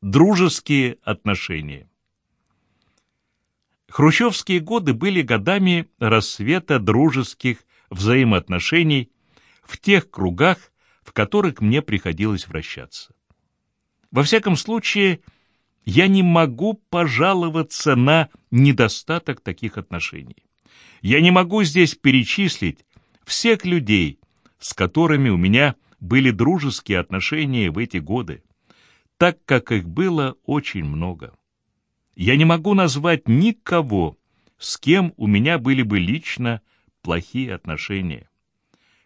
Дружеские отношения. Хрущевские годы были годами рассвета дружеских взаимоотношений в тех кругах, в которых мне приходилось вращаться. Во всяком случае, я не могу пожаловаться на недостаток таких отношений. Я не могу здесь перечислить всех людей, с которыми у меня были дружеские отношения в эти годы, так как их было очень много. Я не могу назвать никого, с кем у меня были бы лично плохие отношения.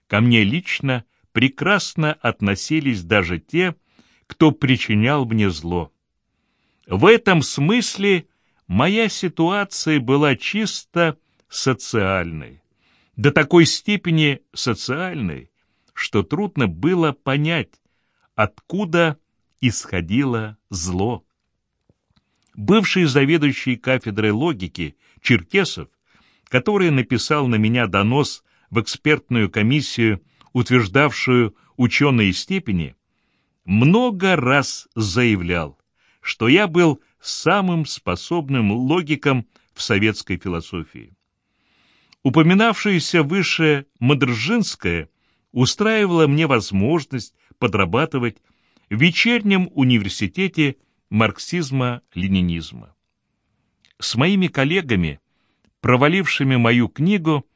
Ко мне лично прекрасно относились даже те, кто причинял мне зло. В этом смысле моя ситуация была чисто социальной, до такой степени социальной, что трудно было понять, откуда исходило зло. Бывший заведующий кафедрой логики Черкесов, который написал на меня донос в экспертную комиссию, утверждавшую ученые степени, много раз заявлял, что я был самым способным логиком в советской философии. Упоминавшаяся выше Мадржинская устраивала мне возможность подрабатывать в вечернем университете марксизма-ленинизма. С моими коллегами, провалившими мою книгу,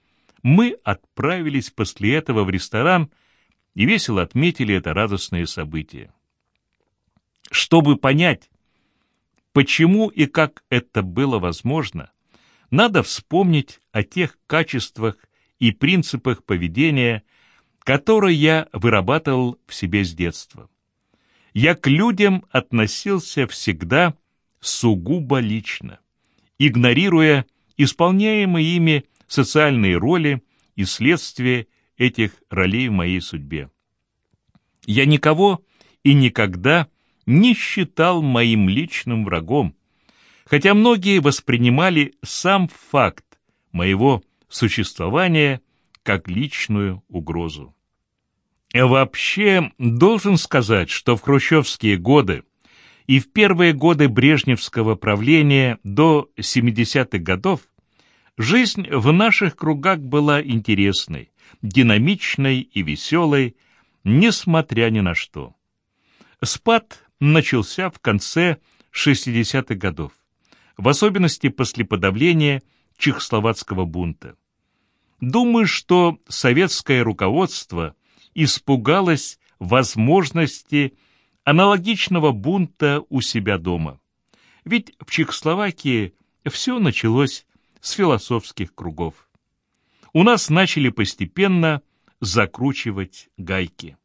мы отправились после этого в ресторан и весело отметили это радостное событие. Чтобы понять, почему и как это было возможно, надо вспомнить о тех качествах и принципах поведения, которые я вырабатывал в себе с детства. Я к людям относился всегда сугубо лично, игнорируя исполняемые ими социальные роли и следствия этих ролей в моей судьбе. Я никого и никогда не считал моим личным врагом, хотя многие воспринимали сам факт моего существования как личную угрозу. Вообще, должен сказать, что в хрущевские годы и в первые годы брежневского правления до 70-х годов жизнь в наших кругах была интересной, динамичной и веселой, несмотря ни на что. Спад начался в конце 60-х годов, в особенности после подавления чехословацкого бунта. Думаю, что советское руководство испугалось возможности аналогичного бунта у себя дома. Ведь в Чехословакии все началось с философских кругов. У нас начали постепенно закручивать гайки.